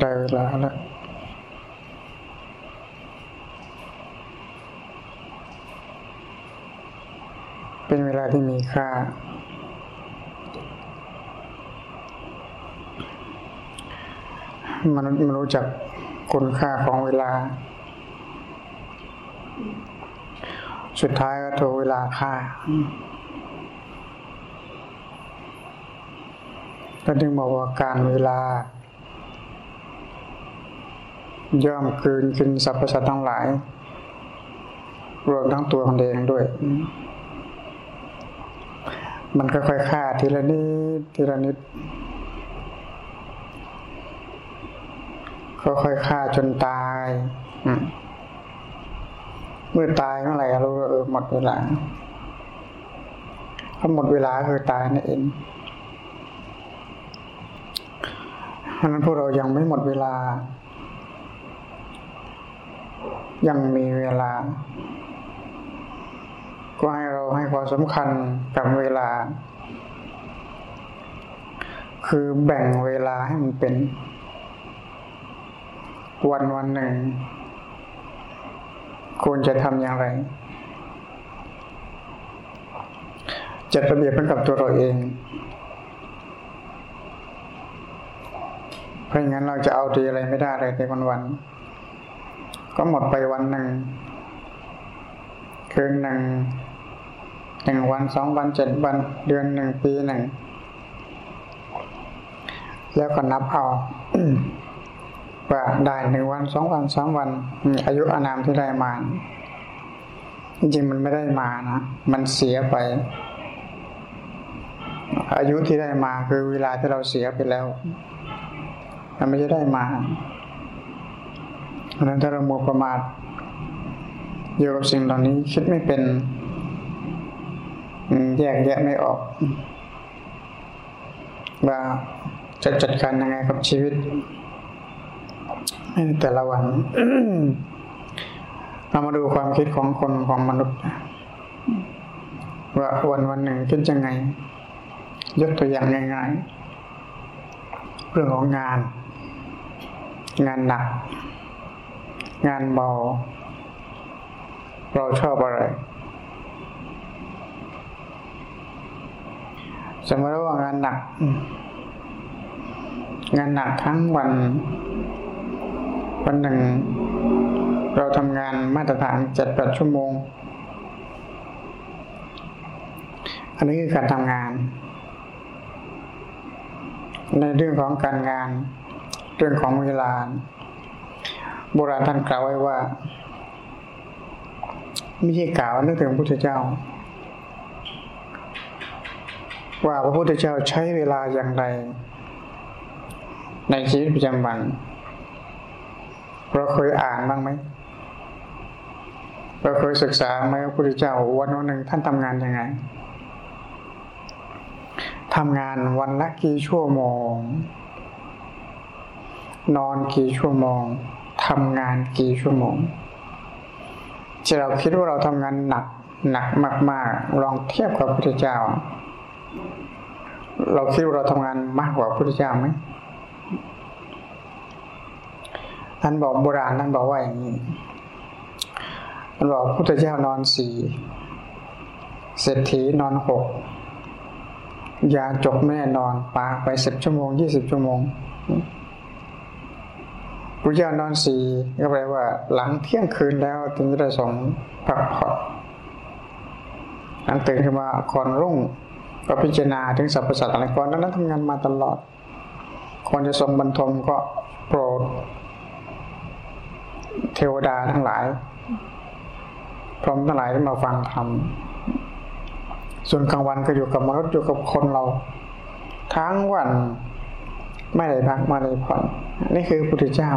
ได้เวลาแล้วเป็นเวลาที่มีค่า มนุษย์ไม่รู้จักคุณค่าของเวลา สุดท้ายก็ถูกเวลาฆ่าก็ถึงบอกว่าการเวลา ย่อมคืนกินสรรพสัตว์ทั้งหลาย รวมทั้งตัวของเองด้วย มันก็ค่อยฆ่าทีละนิดทีละนิดก็ค่อยฆ่าจนตายเมื่อตายเมื่อไหร่รู้ว่าเออหมดเวลาถ้าหมดเวลาคือตายนั่นเองเพราะนั้นพวกเรายังไม่หมดเวลา ยังมีเวลา ก็ให้เราให้ความสำคัญกับเวลา คือแบ่งเวลาให้มันเป็น วันวันหนึ่งควรจะทำอย่างไร จัดระเบียบเป็นกับตัวเราเอง เพราะงั้นเราจะเอาดีอะไรไม่ได้เลยในวันวัน ก็หมดไปวันหนึ่ง คืนหนึ่งหนึ่งวันสองวันเจ็ดวัน เดือนหนึ่งปีหนึ่ง แล้วก็นับเอาว่าได้หนึ่งวันสองวันสามวัน อายุอานามที่ได้มา จริงๆมันไม่ได้มานะมันเสียไป อายุที่ได้มาคือเวลาที่เราเสียไปแล้ว มันไม่ได้มา เพราะนั้นถ้าเราโมประมาทอยู่กับสิ่งเหล่านี้คิดไม่เป็นแยกแยะไม่ออก ว่าจะจัดการยังไงกับชีวิตแต่ละวันเรามาดูความคิดของคนของมนุษย์ว่าวันวันหนึ่งคิดยังไง ยกตัวอย่างง่ายๆเรื่องของงาน งานหนัก งานเบา เราชอบอะไร สมมติว่างานหนัก งานหนักทั้งวัน วันหนึ่ง เราทำงานมาตรฐานเจ็ดแปดชั่วโมง อันนี้คือการทำงาน ในเรื่องของการงาน เรื่องของเวลา โบราณท่านกล่าวไว้ว่า ไม่ใช่กล่าวนึกถึงพระพุทธเจ้า ว่าพระพุทธเจ้าใช้เวลาอย่างไร ในชีวิตประจำวัน เราเคยอ่านบ้างไหมเราเคยศึกษาไหมพระพุทธเจ้าวันวันหนึ่งท่านทำงานยังไงทำงานวันละกี่ชั่วโมง นอนกี่ชั่วโมง ทำงานกี่ชั่วโมงจะเราคิดว่าเราทำงานหนักหนักมาก ๆ ลองเทียบกับพระพุทธเจ้า เราคิดว่าเราทำงานมากกว่าพระพุทธเจ้าไหมท่านบอกโบราณท่านบอกว่าอย่างนี้ท่านบอกพระพุทธเจ้านอนสี่เศรษฐีนอนหกยาจกแม่นอนปาไปสิบชั่วโมงยี่สิบชั่วโมง ระเจ้านอนสี่ก็แปลว่า หลังเที่ยงคืนแล้วถึงจะได้ส่งพักผ่อนหลังตื่นขึ้นมาก่อนรุ่ง ก็พิจารณาถึงสรรพสัตว์อะไรก่อนนั้นทำงานมาตลอดก่อนจะทรงบรรทมก็โปรด เทวดาทั้งหลาย พร้อมทั้งหลายที่มาฟังธรรมส่วนกลางวันก็อยู่กับมนุษย์อยู่กับคนเรา ทั้งวัน ไม่ได้พักไม่ได้ผ่อนนี่คือพระพุทธเจ้า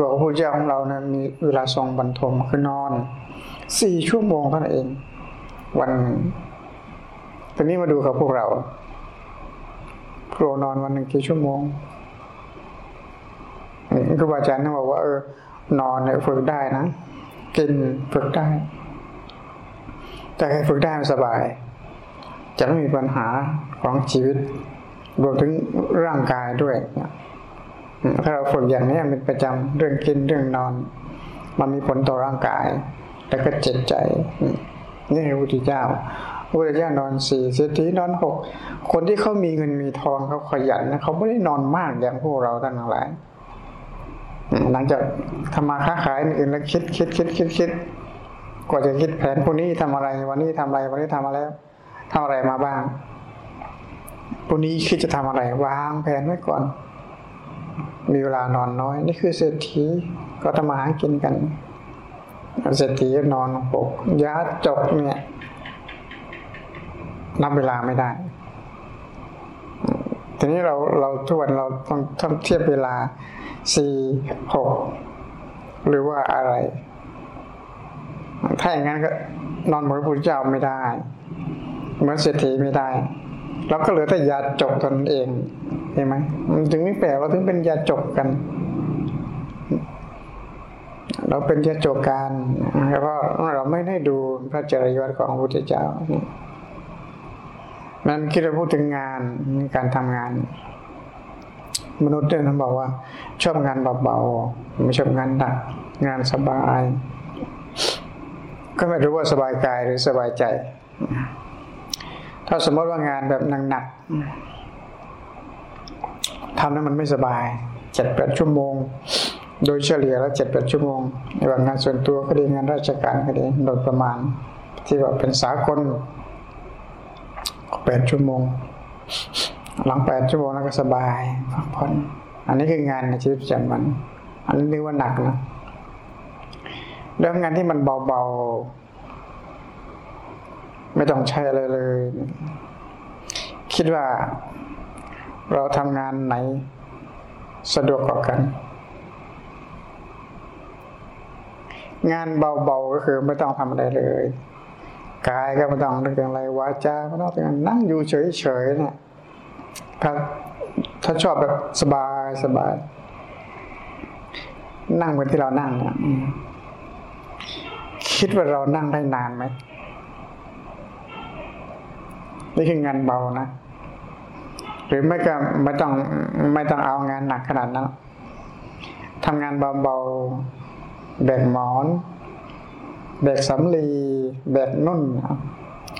บอกว่าพระพุทธเจ้าของเรานะมีเวลาทรงบรรทมคือนอนสี่ชั่วโมงเท่านั้นเอง วันตอนนี้มาดูกับพวกเราครูนอนวันหนึ่งกี่ชั่วโมงครูบาอาจารย์ท่านบอกว่าเออนอนเนี่ยฝึกได้นะกินฝึกได้ แต่ให้ฝึกได้สบาย จะไม่มีปัญหาของชีวิต รวมถึงร่างกายด้วยถ้าเราฝึกอย่างนี้เป็นประจำเรื่องกินเรื่องนอน มันมีผลต่อร่างกาย แล้วก็จิตใจ นี่คือพระพุทธเจ้าพระพุทธเจ้านอนสี่เศรษฐีนอนหกคนที่เขามีเงินมีทองเขาขยันนะเขาไม่ได้นอนมากอย่างพวกเราท่านทั้งหลายหลังจากทำมาค้าขายอื่นแล้วคิดคิดคิดคิดคิดกว่าจะคิดแผนพวกนี้ทำอะไร วันนี้ทำอะไรวันนี้ทำอะไรทำอะไรมาบ้าง พวกนี้คิดจะทำอะไรวางแผนไว้ก่อน มีเวลานอนน้อย นี่คือเศรษฐีก็ทำมาหากินกันเศรษฐีนอนปกยาจกเนี่ยนับเวลาไม่ได้ ทีนี้เราเราทุกวันเราต้องต้องเทียบเวลาสี่หกหรือว่าอะไร ถ้าอย่างนั้นก็นอนเหมือนพระพุทธเจ้าไม่ได้ เหมือนเศรษฐีไม่ได้ เราก็เหลือแต่ยาจกตนเองเห็นไหมมันถึงไม่แปลกเราถึงเป็นยาจกกัน เราเป็นยาจกการเพราะเราไม่ได้ดูพระจริยวัตรของพระพุทธเจ้านั้นคิดว่าพูดถึงงานการทำงาน มนุษย์เนี่ยท่านบอกว่า ชอบงานเบาๆไม่ชอบงานหนัก งานสบาย ก็ไม่รู้ว่าสบายกายหรือสบายใจ ถ้าสมมติว่างานแบบหนักๆทำแล้วมันไม่สบายเจ็ดแปดชั่วโมง โดยเฉลี่ยแล้วเจ็ดแปดชั่วโมงในว่างานส่วนตัวก็ดีงานราชการก็ดีโดยประมาณ ที่ว่าเป็นสากลแปดชั่วโมง หลังแปดชั่วโมงแล้วก็สบายพักผ่อนอันนี้คืองานในชีวิตประจำวันอันนี้เรียกว่าหนักนะเรื่องงานที่มันเบาๆ ไม่ต้องใช้อะไรเลย คิดว่าเราทำงานไหนสะดวกกว่ากัน งานเบาๆก็คือไม่ต้องทำอะไรเลยกายก็ไม่ต้องเรื่องอะไรวาจาไม่ต้องเรื่องนั่งอยู่เฉยๆเนี่ยถ้าถ้าชอบแบบสบายสบาย นั่งเหมือนที่เรานั่งเนี่ยคิดว่าเรานั่งได้นานไหม นี่คืองานเบานะ หรือไม่ก็ไม่ต้องไม่ต้องเอางานหนักขนาดนั้นทำงานเบาๆแบกหมอน แบกสำลีแบกนุ่น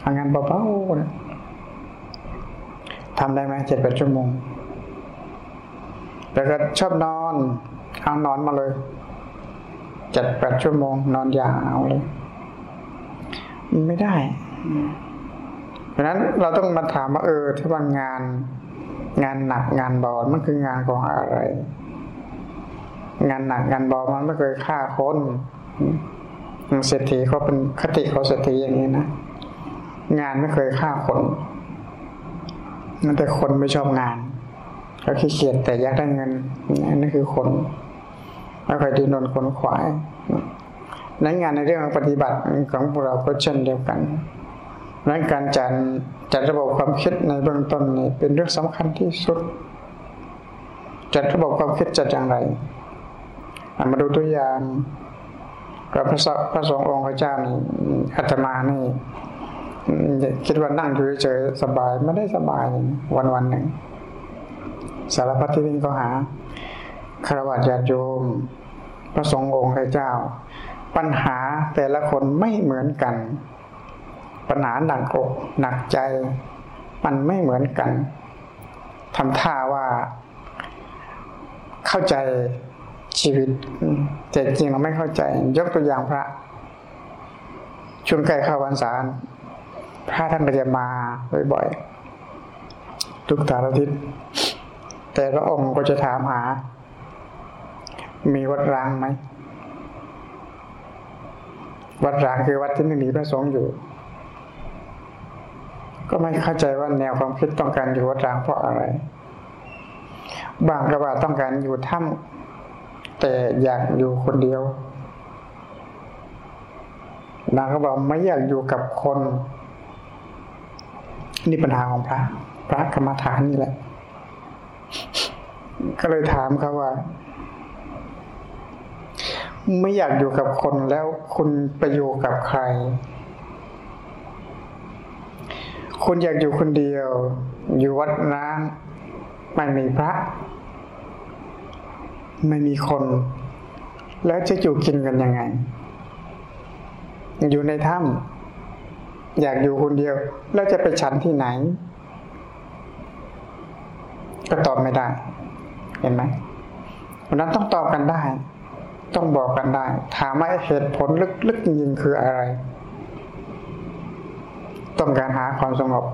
ทำงานเบาๆนะทำได้ไหมเจ็ดแปดชั่วโมงแต่ก็ชอบนอนเอานอนมาเลยเจ็ดแปดชั่วโมง นอนยาวเลย ไม่ได้ ราะนั้นเราต้องมาถามว่าเออที่ว่างานงานหนักงานเบามันคืองานของอะไร งานหนักงานเบามันไม่เคยฆ่าคนเศรษฐีเขาเป็นคติเขาเศรษฐีอย่างนี้นะงานไม่เคยฆ่าคนนั่นแต่คนไม่ชอบงานเขาขี้เกียจแต่อยากได้เงินนี่คือคนไม่ค่อยดีนนคนขวายนั้นงานในเรื่องปฏิบัติของพวกเราก็เช่นเดียวกัน นั้นการจัดจัดระบบความคิดในเบื้องต้นนี่เป็นเรื่องสำคัญที่สุด จัดระบบความคิดจัดอย่างไรมาดูตัวอย่างกับพระพระสงฆ์องค์พระเจ้านี่อาตมานี่คิดว่านั่งอยู่เฉยสบายไม่ได้สบายวันวันหนึ่ง สารพัดที่วิ่งก็หาคารวะญาติโยม พระสงฆ์องค์พระเจ้า ปัญหาแต่ละคนไม่เหมือนกัน ปัญหาหนักอกหนักใจ มันไม่เหมือนกันทำท่าว่า เข้าใจชีวิตแต่จริงเราไม่เข้าใจ ยกตัวอย่างพระช่วงใกล้เข้าวันสารพระท่านก็จะมาบ่อยๆทุกตาอาทิตย์แต่ละองค์ก็จะถามหา มีวัดร้างไหมวัดร้างคือวัดที่ไม่มีพระสงฆ์อยู่ ก็ไม่เข้าใจว่าแนวความคิดต้องการอยู่วัดร้างเพราะอะไร บางกระบาต้องการอยู่ถ้ำแต่อยากอยู่คนเดียวนางก็บอกไม่อยากอยู่กับคน นี่ปัญหาของพระ พระกรรมฐานนี่แหละ ก็เลยถามเขาว่า ไม่อยากอยู่กับคนแล้วคุณไปอยู่กับใคร คุณอยากอยู่คนเดียว อยู่วัดน้ำไม่มีพระ ไม่มีคน แล้วจะอยู่กินกันยังไง อยู่ในถ้ำอยากอยู่คนเดียว แล้วจะไปฉันที่ไหน ก็ตอบไม่ได้ เห็นไหมวันนั้นต้องตอบกันได้ ต้องบอกกันได้ ถามว่าเหตุผลลึกๆจริงๆคืออะไร ต้องการหาความสงบ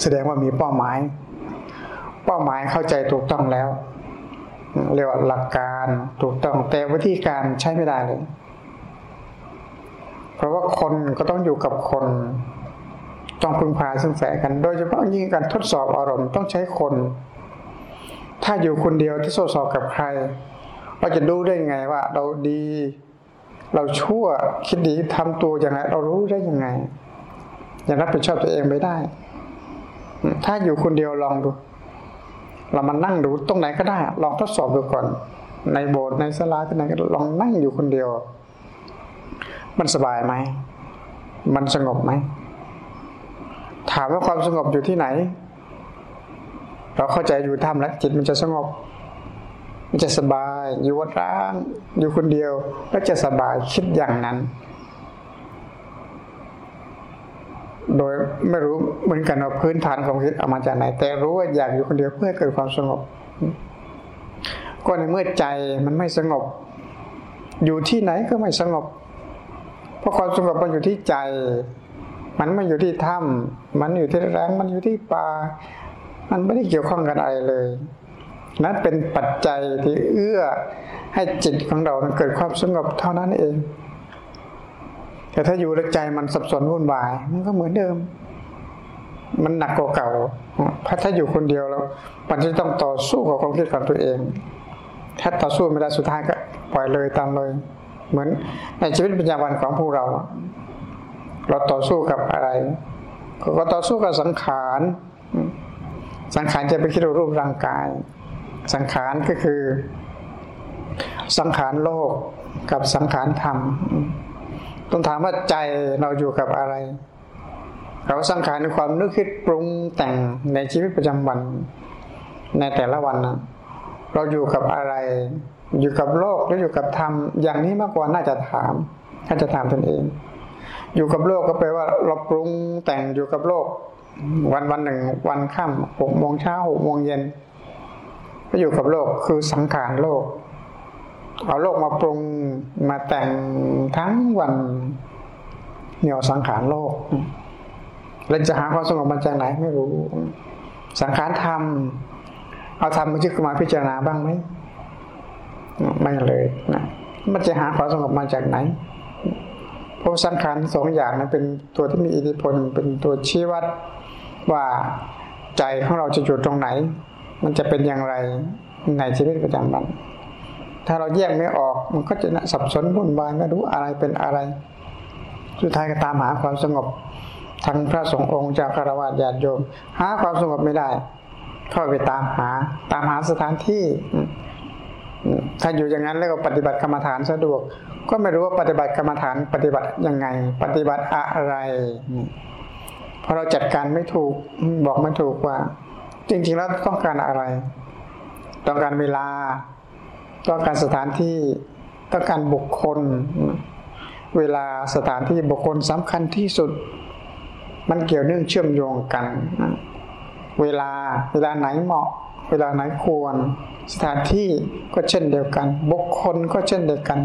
แสดงว่ามีเป้าหมาย เป้าหมายเข้าใจถูกต้องแล้ว เรียกว่าหลักการถูกต้องแต่วิธีการใช้ไม่ได้เลย เพราะว่าคนก็ต้องอยู่กับคน ต้องพึ่งพาซึ่งแสกัน โดยเฉพาะยิ่งการทดสอบอารมณ์ต้องใช้คน ถ้าอยู่คนเดียวที่ทดสอบกับใครเราจะรู้ได้ยังไงว่า เราดี เราชั่วคิดดีทำตัวอย่างไรเรารู้ได้ยังไงยังรับผิดชอบตัวเองไม่ได้ ถ้าอยู่คนเดียวลองดู เรามานั่งดูตรงไหนก็ได้ ลองทดสอบดูก่อน ในโบสถ์ในสลาที่ไหนก็ลองนั่งอยู่คนเดียว มันสบายไหม มันสงบไหม ถามว่าความสงบอยู่ที่ไหน เราเข้าใจอยู่ถ้ำแล้วจิตมันจะสงบ มันจะสบาย อยู่วัดร้างอยู่คนเดียว แล้วจะสบายคิดอย่างนั้น โดยไม่รู้เหมือนกันว่าพื้นฐานความคิดเอามาจากไหน แต่รู้ว่าอยากอยู่คนเดียวเพื่อเกิดความสงบ ก็ในเมื่อใจมันไม่สงบ อยู่ที่ไหนก็ไม่สงบ เพราะความสงบมันอยู่ที่ใจ มันไม่อยู่ที่ถ้ำมันอยู่ที่แรงมันอยู่ที่ป่ามันไม่ได้เกี่ยวข้องกันอะไรเลย นั้นเป็นปัจจัยที่เอื้อให้จิตของเราเกิดความสงบเท่านั้นเอง แต่ถ้าอยู่แล้วใจมันสับสนวุ่นวาย มันก็เหมือนเดิม มันหนักกว่าเก่าเพราะถ้าอยู่คนเดียวแล้วมันจะต้องต่อสู้กับความคิดของตัวเอง ถ้าต่อสู้ไม่ได้สุดท้ายก็ปล่อยเลยตามเลย เหมือนในชีวิตประจำวันของพวกเรา เราต่อสู้กับอะไร ก็ต่อสู้กับสังขาร สังขารจะไปคิดรูปร่างกาย สังขารก็คือ สังขารโลกกับสังขารธรรม ต้องถามว่าใจเราอยู่กับอะไร เราสังขารในความนึกคิดปรุงแต่งในชีวิตประจำวัน ในแต่ละวันนะเราอยู่กับอะไร อยู่กับโลกหรืออยู่กับธรรม อย่างนี้มากกว่าน่าจะถามน่าจะถามตนเอง อยู่กับโลกก็แปลว่า เราปรุงแต่งอยู่กับโลก วันวันหนึ่ง วันค่ำหกโมงเช้าหกโมงเย็น ก็อยู่กับโลกคือสังขารโลก เอาโลกมาปรุงมาแต่งทั้งวันเหนี่ยวสังขารโลกเราจะหาความสงบมาจากไหนไม่รู้ สังขารธรรม เอาธรรมมาจึกมาพิจารณาบ้างไหมไม่เลยนะมันจะหาความสงบมาจากไหนเพราะสังขารสองอย่างนั้นเป็นตัวที่มีอิทธิพลเป็นตัวชี้วัดว่าใจของเราจะอยู่ตรงไหน มันจะเป็นอย่างไรในชีวิตประจำวัน ถ้าเราแยกไม่ออกมันก็จะสับสนวุ่นวายไม่รู้อะไรเป็นอะไร สุดท้ายก็ตามหาความสงบทั้งพระสงฆ์องค์จากคารวะญาติโยม หาความสงบไม่ได้ก็ไปตามหา ตามหาสถานที่ ถ้าอยู่อย่างนั้นแล้วก็ปฏิบัติกรรมฐานสะดวก ก็ไม่รู้ว่าปฏิบัติกรรมฐานปฏิบัติยังไง ปฏิบัติอะไรพอเราจัดการไม่ถูกบอกไม่ถูกว่า จริงๆแล้วต้องการอะไร ต้องการเวลา ต้องการสถานที่ ต้องการบุคคล เวลาสถานที่บุคคลสำคัญที่สุด มันเกี่ยวเนื่องเชื่อมโยงกัน เวลาเวลาไหนเหมาะ เวลาไหนควร สถานที่ก็เช่นเดียวกัน บุคคลก็เช่นเดียวกัน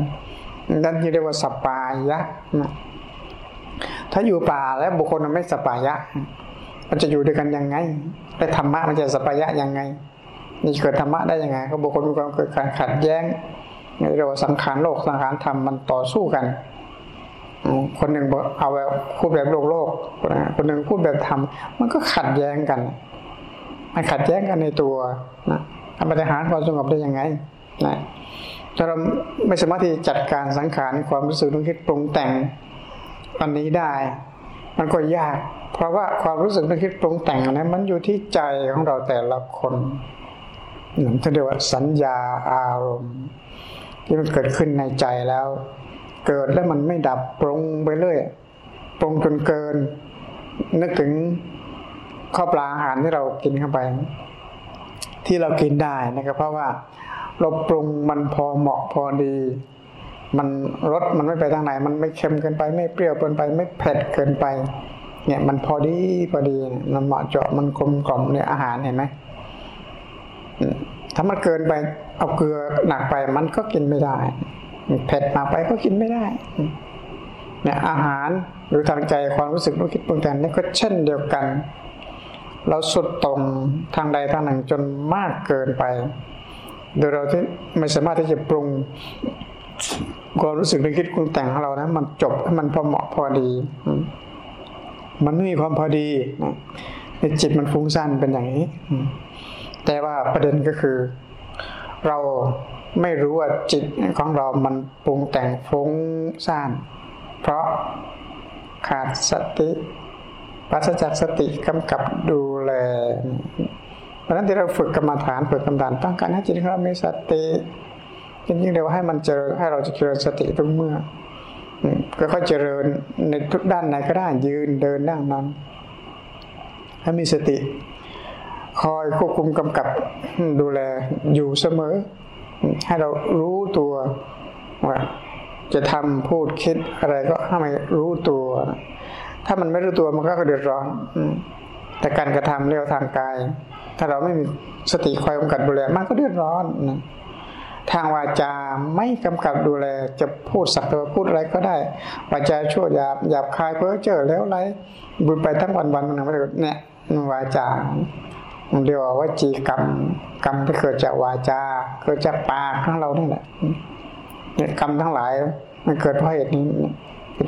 นั่นเรียกว่าสปายะนะถ้าอยู่ป่าแล้วบุคคลมันไม่สปายะ มันจะอยู่ด้วยกันยังไงแต่ธรรมะมันจะสปายะยังไง นี่เกิดธรรมะได้ยังไงก็บุคคลมีความเกิดการขัดแย้งในเรื่องสังขารโลกสังขารธรรมมันต่อสู้กันคนหนึ่งเอาแบบพูดแบบโลกโลกคนหนึ่งพูดแบบธรรมมันก็ขัดแย้งกัน มันขัดแย้งกันในตัวนะทำปฏิหารความสงบได้ยังไงนะถ้าเราไม่สามารถที่จัดการสังขารความรู้สึกนึกคิดปรุงแต่งอันนี้ได้ มันก็ยาก เพราะว่าความรู้สึกนึกคิดปรุงแต่งนั้นมันอยู่ที่ใจของเราแต่ละคนท่านเรียกว่าสัญญาอารมณ์ ที่มันเกิดขึ้นในใจแล้ว เกิดแล้วมันไม่ดับปรุงไปเรื่อยปรุงจนเกิน นึกถึงข้าวปลาอาหารที่เรากินเข้าไป ที่เรากินได้นะครับเพราะว่าเราปรุงมันพอเหมาะพอดี มันรสมันไม่ไปทางไหน มันไม่เค็มเกินไป ไม่เปรี้ยวเกินไป ไม่เผ็ดเกินไป เนี่ยมันพอดีพอดีมันเหมาะเจาะมันกลมกล่อมเนี่ยอาหารเห็นไหมถ้ามันเกินไปเอาเกลือหนักไปมันก็กินไม่ได้เผ็ดมากไปก็กินไม่ได้เนี่ยอาหารหรือทางใจความรู้สึกนึกคิดปรุงแต่งนี่ก็เช่นเดียวกัน เราสุดตรงทางใดทางหนึ่งจนมากเกินไป โดยเราที่ไม่สามารถที่จะปรุงความรู้สึกนึกคิดปรุงแต่งของเรานะมันจบให้มันพอเหมาะพอดี มันไม่มีความพอดีในจิตมันฟุ้งซ่านเป็นอย่างนี้ แต่ว่าประเด็นก็คือ เราไม่รู้ว่าจิตของเรามันปรุงแต่งฟุ้งซ่าน เพราะขาดสติปัสจากสติกำกับดูแลเพราะนั้นที่เราฝึกกรรมฐานฝึกกรรมฐานต้องการให้จิตของเรามีสติจริงๆเดี๋ยวให้มันเจอให้เราจะเจริญสติทุกเมื่อ ค่อยเจริญในทุกด้านไหนก็ได้ยืนเดินนั่งนอนให้มีสติ คอยควบคุมกำกับดูแลอยู่เสมอ ให้เรารู้ตัวว่าจะทำพูดคิดอะไรก็ให้มันรู้ตัว ถ้ามันไม่รู้ตัวมันก็เดือดร้อนแต่การกระทำเรียกทางกาย ถ้าเราไม่มีสติคอยกำกับดูแลมันก็เดือดร้อนนะ ทางวาจาไม่กำกับดูแลจะพูดสักแต่ว่าพูดอะไรก็ได้ วาจาชั่วหยาบหยาบคายเพ้อเจอแล้วไรบุญไปทั้งวันวันมันไม่ได้เนี่ยวาจาเรียกว่าวจีกรรมกรรมที่เกิดจากวาจาเกิดจากปากของเรานี่แหละเนี่ยกรรมทั้งหลายมันเกิดเพราะเหตุนี้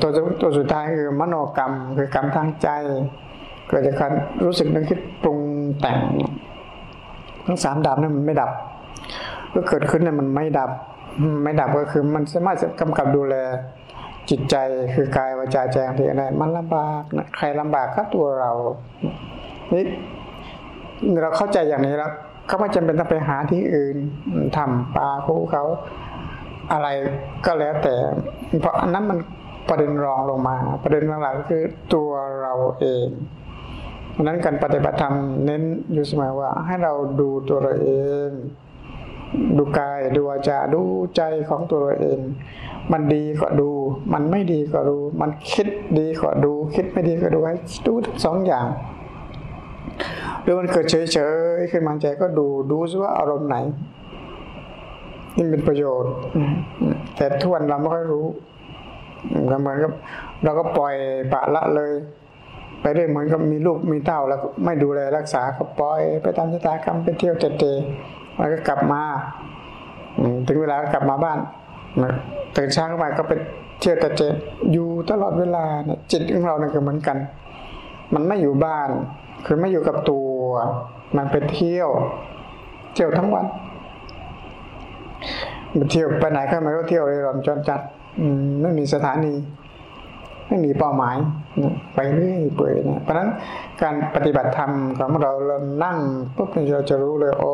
ตัวตัวสุดท้ายคือมโนกรรม คือกรรมทางใจ เกิดจากการรู้สึกนึกคิดปรุงแต่งทั้งสามดับนั้นมันไม่ดับ ก็เกิดขึ้นเนี่ยมันไม่ดับ ไม่ดับก็คือมันสามารถกำกับดูแลจิตใจคือกายวาจาใจที่อะไรมันลำบากนะใครลำบากก็ตัวเรานี่เราเข้าใจอย่างนี้แล้วก็ไม่จำเป็นต้องไปหาที่อื่นทำปลาภูเขาอะไรก็แล้วแต่ เพราะอันนั้นมันประเด็นรองลงมา ประเด็นหลักๆคือตัวเราเองเพราะนั้นการปฏิบัติธรรมเน้นอยู่เสมอว่าให้เราดูตัวเราเอง ดูกายดูวาจาดูใจของตัวเราเอง มันดีก็ดู มันไม่ดีก็ดูมันคิดดีก็ดู คิดไม่ดีก็ดูให้ดูทั้งสองอย่างหรือมันเกิดเฉยๆขึ้นมาใจก็ดูดูซิว่าอารมณ์ไหนนี่เป็นประโยชน์ แต่ทุกวันเราไม่ค่อยรู้ก็เหมือนกับเราก็ปล่อยปะละเลย ไปเรื่อยเหมือนกับมีลูกมีเต้าแล้วไม่ดูแลรักษาก็ปล่อย ไปตามชะตากรรมไปเที่ยวเตะ มันก็กลับมาถึงเวลาก็กลับมาบ้านตื่นเช้าขึ้นมาก็ไปเที่ยวแต่เจอยู่ตลอดเวลาจิตของเราเนี่ยก็เหมือนกัน มันไม่อยู่บ้าน คือไม่อยู่กับตัว มันไปเที่ยว เที่ยวทั้งวันไปเที่ยวไปไหนก็ไม่รู้เที่ยวเลยรอนจนจัดไม่มีสถานี ไม่มีเป้าหมายไปเรื่อยเปื่อยนะเพราะฉะนั้นการปฏิบัติธรรมของเราเรานั่งปุ๊บเราจะรู้เลยโอ้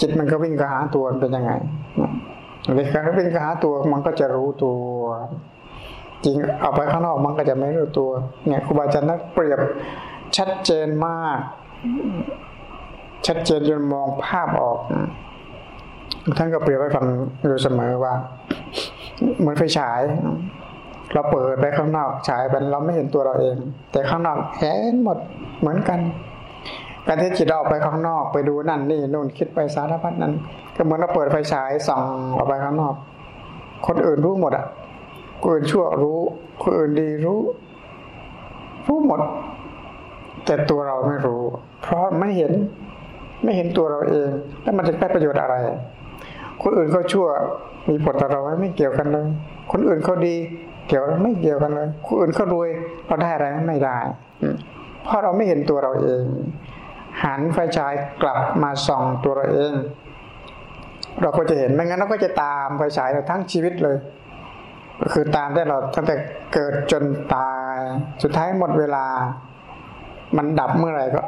จิตมันก็วิ่งกระหาตัวเป็นยังไงเด็การวิ่งกระหาตัวมันก็จะรู้ตัว จริงเอาไปข้างนอกมันก็จะไม่รู้ตัว เนี่ยครูบาอาจารย์นักเปรียบชัดเจนมาก ชัดเจนจนมองภาพออกท่านก็เปรียบให้ฟังอยู่เสมอว่า เหมือนไฟฉาย เราเปิดไปข้างนอกฉายไปเราไม่เห็นตัวเราเอง แต่ข้างนอกเห็นหมดเหมือนกัน การที่จิตออกไปข้างนอกไปดูนั่นนี่นู่นคิดไปสารพัดนั้น ก็เหมือนเราเปิดไฟฉายส่องออกไปข้างนอก คนอื่นรู้หมดอะคนอื่นชั่วรู้ คนอื่นดีรู้ รู้หมด แต่ตัวเราไม่รู้ เพราะไม่เห็นไม่เห็นตัวเราเอง แล้วมันจะได้ประโยชน์อะไร คนอื่นเขาชั่วมีผลต่อเราไม่เกี่ยวกันเลย คนอื่นเขาดี เกี่ยวไม่เกี่ยวกันเลย คนอื่นเขารวยเราได้อะไรไม่ได้เพราะเราไม่เห็นตัวเราเอง หันไฟฉายกลับมาส่องตัวเราเอง เราก็จะเห็นไม่งั้นเราก็จะตามไฟฉายเราทั้งชีวิตเลย ก็คือตามได้เราตั้งแต่เกิดจนตาย สุดท้ายหมดเวลา มันดับเมื่อไหร่ก็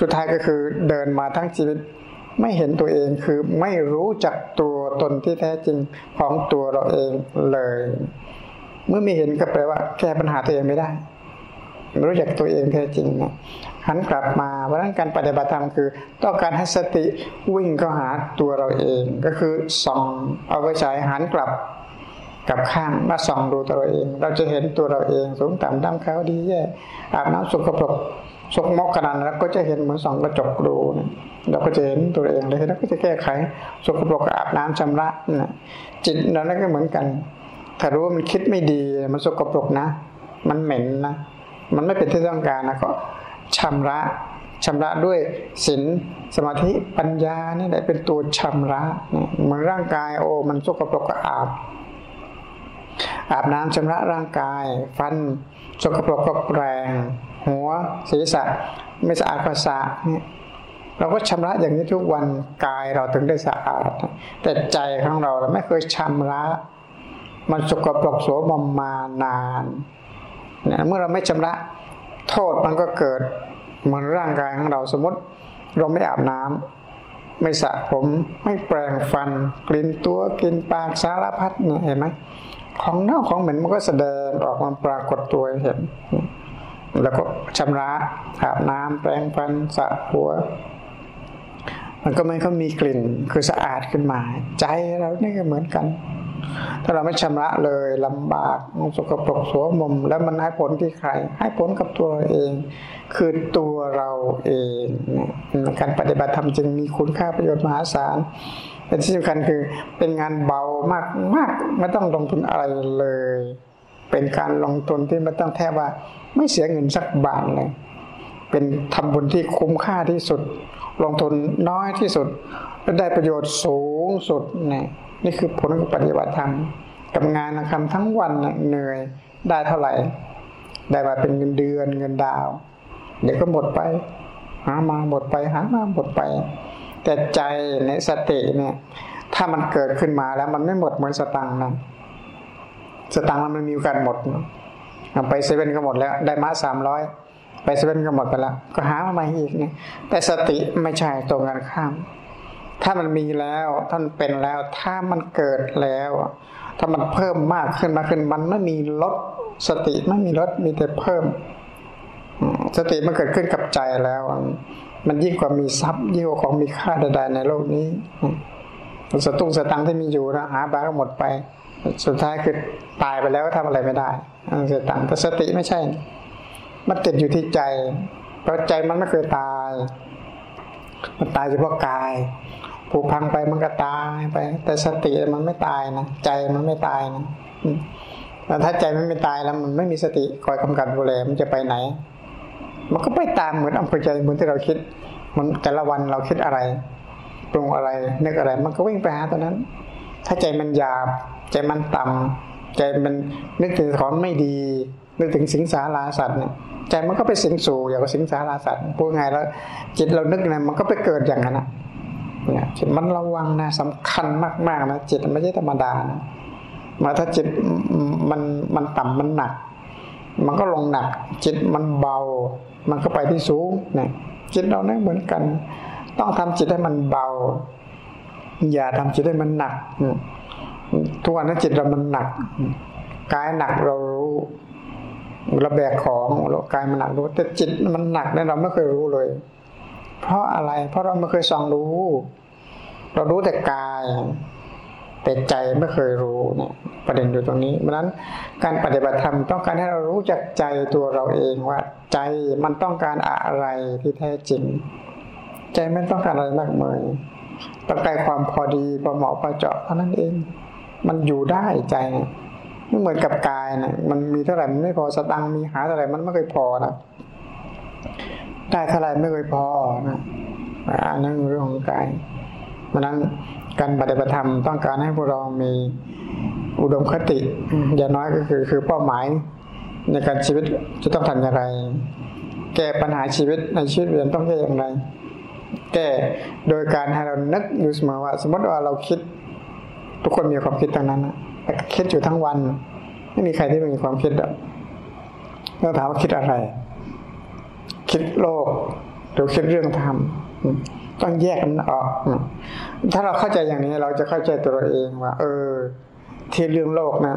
สุดท้ายก็คือเดินมาทั้งชีวิต ไม่เห็นตัวเองคือไม่รู้จักตัวตนที่แท้จริงของตัวเราเองเลย เมื่อไม่เห็นก็แปลว่า แก้ปัญหาตัวเองไม่ได้ รู้จักตัวเองแท้จริงนะหันกลับมาเพราะนั้นการปฏิบัติธรรมคือ ต้องการให้สติวิ่งเข้าหาตัวเราเอง ก็คือส่องเอาไปใช้หันกลับกับข้างมาส่องดูตัวเราเอง เราจะเห็นตัวเราเองสูงต่ำดำขาวดีแย่อาบน้ำสกปรกสกมกขนาดนั้นก็จะเห็นเหมือนส่องกระจกดูนะเราก็จะเห็นตัวเองเลยแล้วก็จะแก้ไขสกปรกอาบน้ำชำระนะจิตเรานั่นก็เหมือนกัน ถ้ารู้ว่ามันคิดไม่ดีมันสกปรกนะ มันเหม็นนะ มันไม่เป็นที่ต้องการนะก็ชำระชำระด้วยศีลสมาธิปัญญานี่แหละเป็นตัวชำระเหมือนร่างกายโอ้มันสกปรกก็อาบ อาบน้ำชำระร่างกาย ฟันสกปรกก็แปรง หัวศีรษะไม่สะอาดก็สะเนี่ยเราก็ชำระอย่างนี้ทุกวันกายเราถึงได้สะอาด แต่ใจของเราเราไม่เคยชำระ มันสกปรกโสมมมานาน นี่ยเมื่อเราไม่ชำระโทษมันก็เกิดเหมือนร่างกายของเราสมมติเราไม่อาบน้ำไม่สระผมไม่แปรงฟัน กลิ่นตัวกลิ่นปากสารพัดเนี่ยเห็นไหมของเน่าของเหม็นมันก็แสดงออกมาปรากฏตัวเห็น แล้วก็ชำระอาบน้ำแปรงฟันสระหัว มันก็ไม่เขามีกลิ่นคือสะอาดขึ้นมา ใจเราเนี่ก็เหมือนกัน ถ้าเราไม่ชำระเลยลำบากสกปรกสวมม แล้วมันให้ผลที่ใคร ให้ผลกับตัวเราเอง คือตัวเราเองการปฏิบัติธรรมจึงมีคุณค่าประโยชน์มหาศาลเป็นที่สำคัญคือเป็นงานเบามากมากไม่ต้องลงทุนอะไรเลย เป็นการลงทุนที่ไม่ต้องแทบว่า ไม่เสียเงินสักบาทเลย เป็นทำบุญที่คุ้มค่าที่สุด ลงทุนน้อยที่สุดและได้ประโยชน์สูงสุดเนี่ย นี่คือผลของปฏิบัติธรรมกับงานนะครับทั้งวันเหนื่อยได้เท่าไหร่ ได้มาเป็นเงินเดือนเงินดาว เดี๋ยวก็หมดไป หามาหมดไป หามาหมดไป แต่ใจในสติเนี่ย ถ้ามันเกิดขึ้นมาแล้วมันไม่หมดเหมือนสตังค์นะสตังค์มันมีการหมดไปเซเว่นก็หมดแล้ว ได้มาสามร้อยไปเซเว่นก็หมดไปแล้ว ก็หามาใหม่อีกเนี่ยแต่สติไม่ใช่ตรงกันข้าม ถ้ามันมีแล้วท่านเป็นแล้ว ถ้ามันเกิดแล้ว ถ้ามันเพิ่มมากขึ้นมาขึ้น มันไม่มีลดสติไม่มีลดมีแต่เพิ่ม สติมันเกิดขึ้นกับใจแล้ว มันยิ่งกว่ามีทรัพย์ยิ่งกว่าของมีค่าใดๆในโลกนี้สตุ้งสตังที่มีอยู่นะหาบาก็หมดไป สุดท้ายคือตายไปแล้วทำอะไรไม่ได้สตังแต่สติไม่ใช่ มันติดอยู่ที่ใจเพราะใจมันไม่เคยตาย มันตายเฉพาะกาย ผุพังไปมันก็ตายไป แต่สติมันไม่ตายนะใจมันไม่ตายนะแต่ถ้าใจมันไม่ตายแล้ว มันไม่มีสติคอยกำกับดูแลมันจะไปไหน มันก็ไปตามเหมือนอำเภอใจเหมือนที่เราคิด มันแต่ละวันเราคิดอะไรปรุงอะไรนึกอะไร มันก็วิ่งไปหาตัวนั้น ถ้าใจมันหยาบ ใจมันต่ำใจมันนึกถึงของไม่ดี นึกถึงสิงสาราสัตว์เนี่ยใจมันก็ไปสิงสู่อย่างกับสิงสาราสัตว์พูดไงแล้ว จิตเรานึกนะมันก็ไปเกิดอย่างนั้นนะ นี่ยจิตมันระวังนะสำคัญมากๆนะจิตไม่ใช่ธรรมดานะมาถ้าจิตมันมันต่ำมันหนัก มันก็ลงหนัก จิตมันเบา มันก็ไปที่สูงเนี่ยจิตเราเนี่ยเหมือนกัน ต้องทำจิตให้มันเบา อย่าทำจิตให้มันหนักทุกวันนี้จิตเรามันหนักกายหนักเรารู้เราแบกของเรากายมันหนักรู้ แต่จิตมันหนักเนี่ยเราไม่เคยรู้เลย เพราะอะไร เพราะเราไม่เคยส่องรู้ เรารู้แต่กาย แต่ใจไม่เคยรู้เนี่ยประเด็นอยู่ตรงนี้เพราะนั้นการปฏิบัติธรรมต้องการให้เรารู้จักใจตัวเราเองว่า ใจมันต้องการอะไรที่แท้จริง ใจไม่ต้องการอะไรมากมายต้องการความพอดีพอเหมาะพอเจาะเท่านั้นเอง มันอยู่ได้ใจไม่เหมือนกับกายนะมันมีเท่าไหร่มันไม่พอสตังมีหาเท่าไหร่มันไม่เคยพอนะได้เท่าไหร่ไม่เคยพอนะอันนั้นเรื่องของกาย เพราะนั้นการปฏิบัติธรรมต้องการให้พวกเรามีอุดมคติ อย่างน้อยก็คือคือเป้าหมายในการชีวิตจะต้องทำอย่างไร แก้ปัญหาชีวิตในชีวิตเรียนต้องแก้อย่างไร แก้โดยการให้เรานึกอยู่เสมอว่า สมมติว่าเราคิด ทุกคนมีความคิดทั้งนั้นนะคิดอยู่ทั้งวัน ไม่มีใครที่ไม่มีความคิดเราถามว่าคิดอะไร คิดโลกหรือคิดเรื่องธรรม ต้องแยกกันออก ถ้าเราเข้าใจอย่างนี้เราจะเข้าใจตัวเราเองว่า เออ ที่เรื่องโลกนะ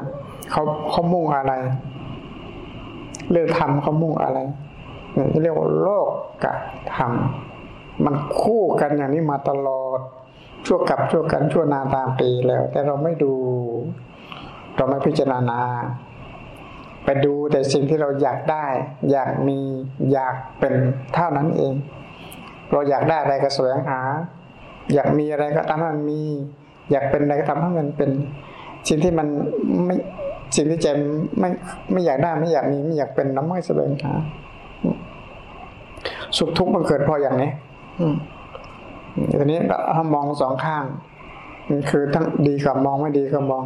เขาเขามุ่งอะไร เรื่องธรรมเขามุ่งอะไรเนี่ยเรียกว่าโลกกับธรรมมันคู่กันอย่างนี้มาตลอด ชั่วกับชั่วกันชั่วนานตามปีแล้ว แต่เราไม่ดู เราไม่พิจารณา ไปดูแต่สิ่งที่เราอยากได้ อยากมีอยากเป็นเท่านั้นเอง เราอยากได้อะไรก็แสวงหา อยากมีอะไรก็ทำให้มันมี อยากเป็นอะไรก็ทำให้มันเป็น สิ่งที่มันไม่สิ่งที่ใจไม่ไม่อยากได้ไม่อยากมีไม่อยากเป็นเราไม่แสวงหาสุขทุกข์มันเกิดเพราะอย่างนี้ทีนี้เรามองสองข้างมันคือทั้งดีกับมองไม่ดีก็มอง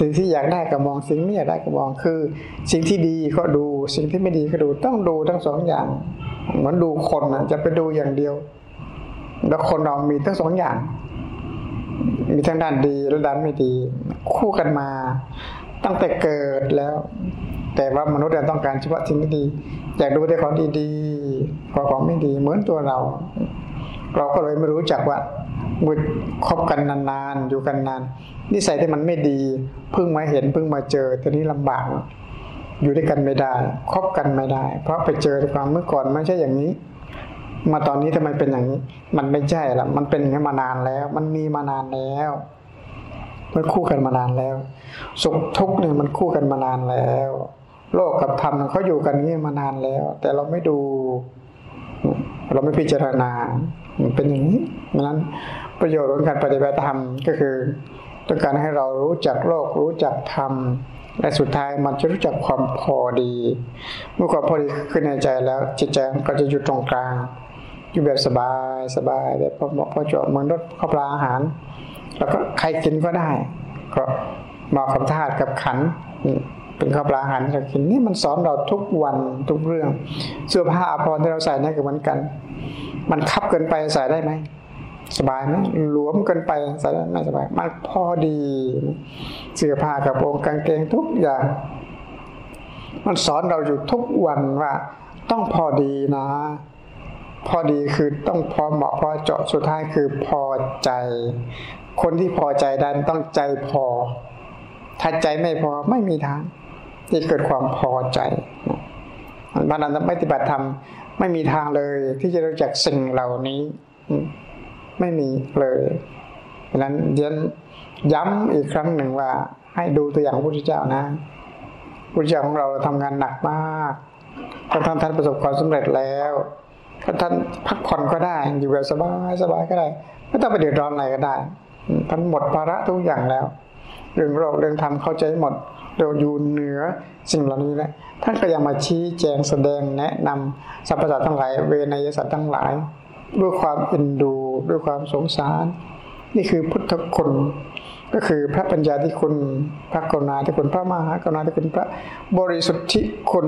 สิ่งที่อยากได้ก็มองสิ่งไม่อยากได้ก็มองคือ สิ่งที่ดีก็ดู สิ่งที่ไม่ดีก็ดูต้องดูทั้งสองอย่าง เหมือนดูคนนะจะไปดูอย่างเดียว แล้วคนเรามีทั้งสองอย่าง มีทั้งด้านดีและด้านไม่ดี คู่กันมา ตั้งแต่เกิดแล้ว แต่ว่ามนุษย์เราต้องการเฉพาะสิ่งที่ดี อยากดูแต่ของดีๆของของไม่ดี เหมือนตัวเรา เราก็เลยไม่รู้จักว่ามือคบกันนานๆอยู่กันนานนิสัยที่มันไม่ดีเพิ่งมาเห็นเพิ่งมาเจอทีนี้ลำบาก อยู่ด้วยกันไม่ได้คบกันไม่ได้ เพราะไปเจอความเมื่อก่อนไม่ใช่อย่างนี้ มาตอนนี้ทำไมเป็นอย่างนี้ มันไม่ใช่ละมันเป็นอย่างนี้มานานแล้ว มันมีมานานแล้วมันคู่กันมานานแล้ว สุขทุกข์เนี่ยมันคู่กันมานานแล้ว โลกกับธรรมเขาอยู่กันนี้มานานแล้ว แต่เราไม่ดู เราไม่พิจารณาเป็นอย่างนี้ดังนั้นประโยชน์ของการปฏิบัติธรรมก็คือต้องการให้เรารู้จักโลกรู้จักธรรม และสุดท้ายมันจะรู้จักความพอดี เมื่อความพอดีขึ้นในใจแล้ว จิตใจก็จะอยู่ตรงกลาง อยู่แบบสบายสบายแบบพอเหมาะพอเจาะเหมือนรถข้าวปลาอาหาร แล้วก็ใครกินก็ได้ ก็เหมาะกับธาตุกับขันเป็นข้าวปลาอาหารเรากินนี่มันสอนเราทุกวันทุกเรื่อง เสื้อผ้าอาภรณ์ที่เราใส่นี่ก็เหมือนกัน มันคับเกินไปใส่ได้ไหม สบายไหมหลวมเกินไปใส่ได้ไม่สบาย มันพอดี เสื้อผ้ากระโปรงกางเกงทุกอย่าง มันสอนเราอยู่ทุกวันว่า ต้องพอดีนะ พอดีคือต้องพอเหมาะพอเจาะสุดท้ายคือพอใจ คนที่พอใจดันต้องใจพอ ถ้าใจไม่พอไม่มีทาง ที่เกิดความพอใจบ้านเราไม่ปฏิบัติธรรมไม่มีทางเลยที่จะรู้จักสิ่งเหล่านี้ ไม่มีเลยดังนั้นเรียนย้ำอีกครั้งหนึ่งว่า ให้ดูตัวอย่างพระพุทธเจ้านะพระพุทธเจ้าของเราทำงานหนักมากท่านท่านท่านประสบความสำเร็จแล้วท่านพักผ่อนก็ได้อยู่แบบสบายสบายก็ได้ไม่ต้องไปเดือดร้อนอะไรก็ได้ท่านหมดภาระทุกอย่างแล้ว เรื่องโลกเรื่องธรรมเข้าใจหมดเราอยู่เหนือสิ่งเหล่านี้แหละท่านก็ยังมาชี้แจงแสดงแนะนำสรรพสัตว์ทั้งหลายเวนยสัตว์ทั้งหลาย ด้วยความเอ็นดู ด้วยความสงสาร นี่คือพุทธคุณก็คือพระปัญญาที่คุณพระกรุณาที่คุณพระมหากรุณาที่คุณพระบริสุทธิคุณ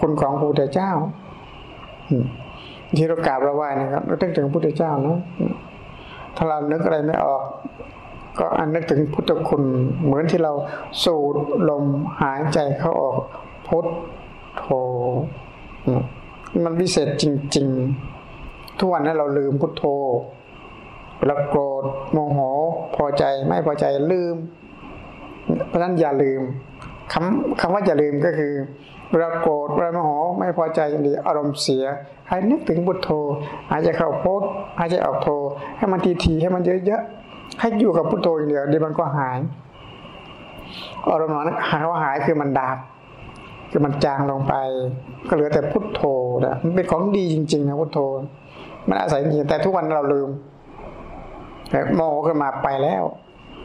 คุณของพระพุทธเจ้าที่เรากราบเราไหว้นะครับเราต้องถึงพระพุทธเจ้านะถ้าเรานึกอะไรไม่ออก ก็อันนึกถึงพุทธคุณ เหมือนที่เราสูดลมหายใจเข้าออกพุทโธมันวิเศษจริง ๆ ทุกวันนี้นเราลืมพุทโธเวลาโกรธโมโหพอใจไม่พอใจลืม เพราะนั้นอย่าลืมคำคำว่าอย่าลืมก็คือเวลาโกรธเวลาโมโหไม่พอใจอย่างดีอารมณ์เสีย ให้นึกถึงพุทโธหายใจเข้าโพุทหายใจออกโธให้มันทีๆให้มันเยอะๆให้อยู่กับพุทโธอย่างเดียวเดี๋ยวมันก็หายอารมณ์นั้นหายว่าหายคือมันดับคือมันจางลงไป ก็เหลือแต่พุทโธนะมันเป็นของดีจริงๆนะพุทโธ มันอาศัยจริงแต่ทุกวันเราลืมแต่โมขึ้นมาไปแล้ว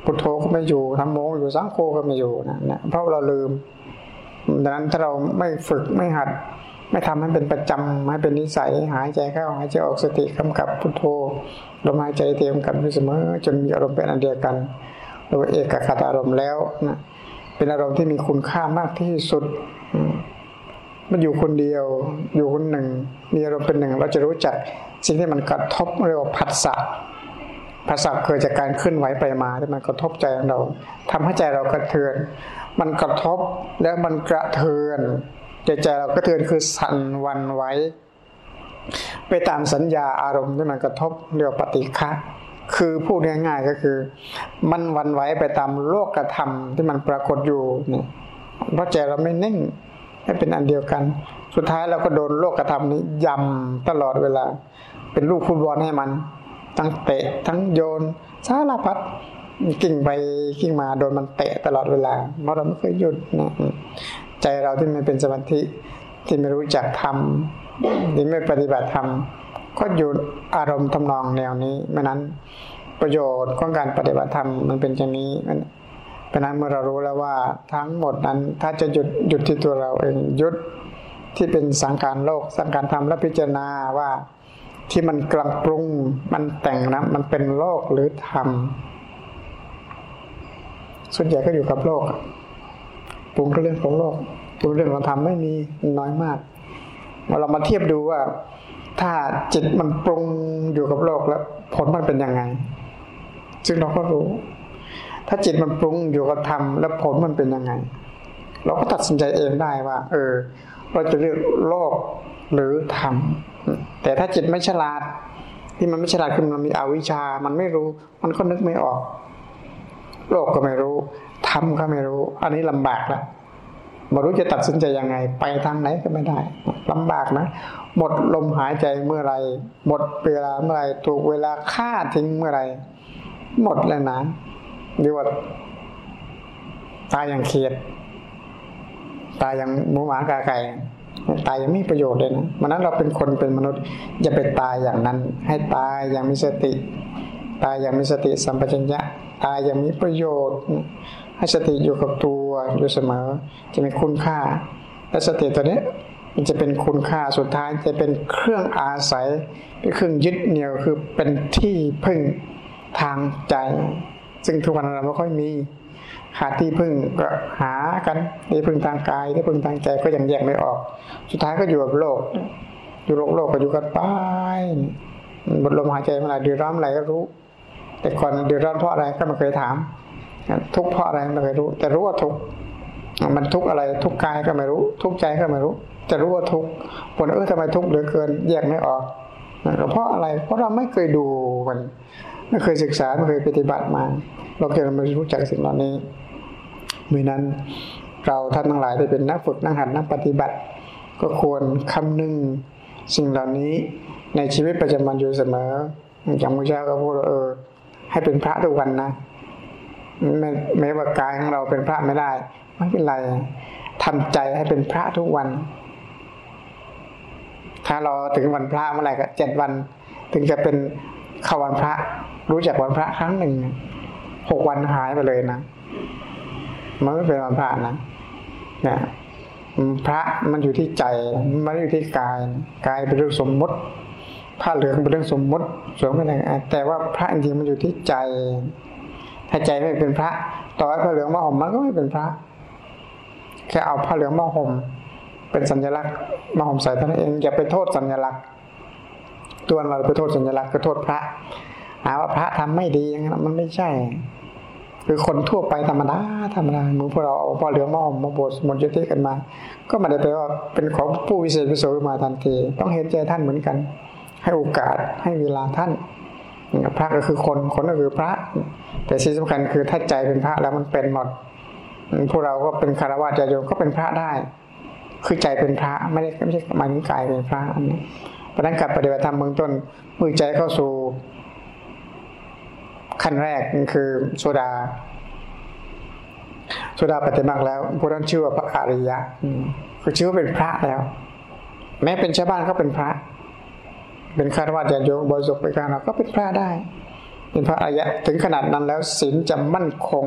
พุทโธก็ไม่อยู่ทำโมอยู่สังโฆก็ไม่อยู่นะนะเพราะเราลืมดังนั้นถ้าเราไม่ฝึกไม่หัด ไม่ทำให้เป็นประจำให้เป็นนิสัยหายใจเข้าหายใจออกสติกำกับพุทโธลมหายใจเตรียมกันเสมอจนมีอารมณ์เป็นอันเดียวกันเรียกว่าเอกขัตอารมณ์แล้วนะเป็นอารมณ์ที่มีคุณค่ามากที่สุด มันอยู่คนเดียว อยู่คนหนึ่ง มีอารมณ์เป็นหนึ่งเราจะรู้จัก สิ่งที่มันกระทบเรียกว่าผัสสะผัสสะเกิดจากการเคลื่อนไหวไปมาที่มันกระทบใจของเราทำให้ใจเรากระเทือน มันกระทบแล้วมันกระเทือนใจใจเรากระเทือนคือสั่นวันไว้ไปตามสัญญาอารมณ์ที่มันกระทบเรียกปฏิฆะคือพูดง่ายๆก็คือ มันวันไหวไปตามโลกกระทำที่มันปรากฏอยู่เนี่ยเพราะใจเราไม่นิ่งให้เป็นอันเดียวกัน สุดท้ายเราก็โดนโลกกระทำนี้ยำตลอดเวลา เป็นลูกฟุตบอลให้มัน ทั้งเตะทั้งโยนสารพัดกิ่งไปกิ่งมาโดนมันเตะตลอดเวลาเพราะเราไม่เคยหยุดนะใจเราที่ไม่เป็นสมาธิที่ไม่รู้จักทำที่ไม่ปฏิบัติธรรมก็หยุดอารมณ์ทำนองแนวนี้ไม่นั้นประโยชน์ของการปฏิบัติธรรมมันเป็นอย่างนี้เพราะนั้นเมื่อเรารู้แล้วว่าทั้งหมดนั้นถ้าจะหยุดหยุดที่ตัวเราเองหยุดที่เป็นสังขารโลกสังขารธรรมและพิจารณาว่า ที่มันกลังปรุง มันแต่งนะ มันเป็นโลกหรือธรรมส่วนใหญ่ก็อยู่กับโลกปรุงก็เรื่องของโลกปรุงเรื่องของธรรมไม่มีน้อยมากเรามาเทียบดูว่า ถ้าจิตมันปรุงอยู่กับโลกแล้ว ผลมันเป็นยังไง ซึ่งเราก็รู้ ถ้าจิตมันปรุงอยู่กับธรรมแล้วผลมันเป็นยังไง เราก็ตัดสินใจเองได้ว่า เออ เราจะเลือกโลกหรือธรรม แต่ถ้าจิตไม่ฉลาด ที่มันไม่ฉลาดคือมันมีอวิชา มันไม่รู้ มันก็นึกไม่ออก โลกก็ไม่รู้ธรรมก็ไม่รู้ อันนี้ลำบากแล้วไม่รู้จะตัดสินใจยังไง ไปทางไหนก็ไม่ได้ลำบากนะ หมดลมหายใจเมื่อไร หมดเวลาเมื่อไรถูกเวลาฆ่าทิ้งเมื่อไร หมดเลยนะเรีกว่าตายอย่างเขียด ตายอย่างหมูหมากาไก่ ตายยังไม่ประโยชน์เลยนะมันนั้นเราเป็นคนเป็นมนุษย์ อย่าไปตายอย่างนั้น ให้ตายอย่างมีสติ ตายอย่างมีสติสัมปชัญญะ ตายอย่างมีประโยชน์ ให้สติอยู่กับตัวอยู่เสมอ จะมีคุณค่า และสติตัวนี้มันจะเป็นคุณค่าสุดท้ายจะเป็นเครื่องอาศัยเป็นเครื่องยึดเหนี่ยวคือเป็นที่พึ่งทางใจ ซึ่งทุกวันเราไม่ค่อยมี หาที่พึ่งก็หากันที่พึ่งทางกายที่พึ่งทางใจก็ยังแยกไม่ออก สุดท้ายก็อยู่กับโลก อยู่โลกโลกก็อยู่กันไปบทลมหายใจเมื่อไหร่เดือดร้อนอะไรก็รู้ แต่ก่อนเดือดร้อนเพราะอะไรก็ไม่เคยถาม ทุกเพราะอะไรไม่เคยรู้ แต่รู้ว่าทุกมันทุกอะไร ทุกกายก็ไม่รู้ ทุกใจก็ไม่รู้จะรู้ว่าทุกผลเออทำไมทุกเหลือเกินแยกไม่ออกเพราะอะไร เพราะเราไม่เคยดูมันไม่เคยศึกษาไม่เคยปฏิบัติมา เราเกิดมารู้จักสิ่งเหล่านี้ มือนั้น เราท่านทั้งหลายได้เป็นนักฝึกนักหัดนักปฏิบัติ ก็ควรคำนึงสิ่งเหล่านี้ในชีวิตประจำวันอยู่เสมออย่างมุชาก็พูดเออ ให้เป็นพระทุกวันนะไม่ไม่ว่ากายของเราเป็นพระไม่ได้ไม่เป็นไรทำใจให้เป็นพระทุกวัน ถ้าเราถึงวันพระเมื่อไหร่ก็เจ็ดวัน ถึงจะเป็นเข้าวันพระ รู้จักวันพระครั้งหนึ่งหกวันหายไปเลยนะ มันไม่เป็นวันพระนะเนี่ยพระมันอยู่ที่ใจมันอยู่ที่กายกายเป็นเรื่องสมมติผ้าเหลืองเป็นเรื่องสมมติสวมเป็นแต่ว่าพระจริงมันอยู่ที่ใจ ถ้าใจไม่เป็นพระ ต่อให้ผ้าเหลืองมาห่มมันก็ไม่เป็นพระ แค่เอาผ้าเหลืองมาห่มเป็นสัญลักษณ์มาห่มใส่ท่านเองอย่าไปโทษสัญลักษณ์ ตัวเราไปโทษสัญลักษณ์ก็โทษพระหาว่าพระทำไม่ดีอย่างนั้นมันไม่ใช่ คือคนทั่วไปธรรมดาธรรมดาเหมือนพวกเราเอาพอเหลือมาอมมาบดมนจุติกันมา ก็ไม่ได้แปลว่าเป็นของผู้วิเศษวิโสมาทันที ต้องเห็นใจท่านเหมือนกัน ให้โอกาสให้เวลาท่านพระก็คือคนคนก็คือพระ แต่สิ่งสำคัญคือถ้าใจเป็นพระแล้วมันเป็นหมดพวกเราก็เป็นคารวะจะโยมก็เป็นพระได้ คือใจเป็นพระไม่ได้ไม่ใช่หมายถึงกายเป็นพระอันนี้เพราะนั้นการปฏิบัติธรรมเบื้องต้นมือใจเข้าสู่ ขั้นแรกคือโซดาโซดาปฏิบัติแล้วพวกนั้นชื่อว่าพระอริยะคือชื่อว่าเป็นพระแล้ว แม้เป็นชาวบ้านก็เป็นพระ เป็นคารวะญาโยมบริสุทธิ์ไปการเราก็เป็นพระได้ เป็นพระอริยะถึงขนาดนั้นแล้วศีลจะมั่นคง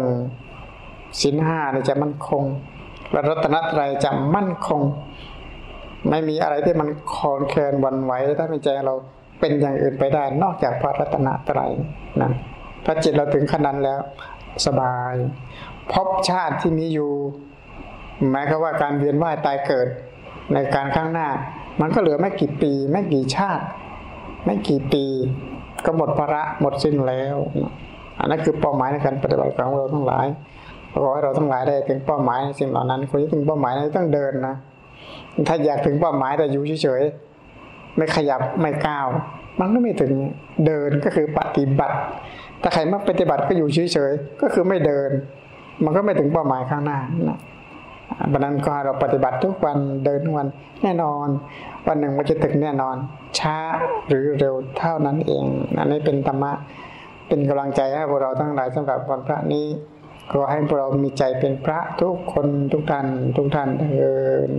ศีลห้าเนี่ยจะมั่นคงและรัตนตรัยจะมั่นคง ไม่มีอะไรที่มันคลอนแคลนวันไหวถ้าเป็นใจเราเป็นอย่างอื่นไปได้ นอกจากพระรัตนตรัยนั้น ถ้าจิตเราถึงขนาดแล้วสบายพบชาติที่มีอยู่หมายความว่าการเวียนว่ายตายเกิดในการข้างหน้า มันก็เหลือไม่กี่ปี ไม่กี่ชาติ ไม่กี่ปี ก็หมดภาระหมดสิ้นแล้ว อันนั้นคือเป้าหมายในการปฏิบัติของเราทั้งหลายขอให้เราทั้งหลายได้ถึงเป้าหมายในสิ่งเหล่านั้นคนที่ถึงเป้าหมายนั้นต้องเดินนะถ้าอยากถึงเป้าหมายแต่อยู่เฉยๆไม่ขยับไม่ก้าว มันก็ไม่ถึงเดินก็คือปฏิบัติ ถ้าใครไม่ปฏิบัติก็อยู่เฉยๆก็คือไม่เดิน มันก็ไม่ถึงเป้าหมายข้างหน้านะวันนั้นก็เราปฏิบัติทุกวันเดินทุกวันแน่นอน วันหนึ่งมันจะถึงแน่นอน ช้าหรือเร็วเท่านั้นเองอันนี้เป็นธรรมะเป็นกำลังใจให้พวกเราทั้งหลายสำหรับวันพระนี้ขอให้พวกเรามีใจเป็นพระทุกคนทุกท่านทุกท่านเดิน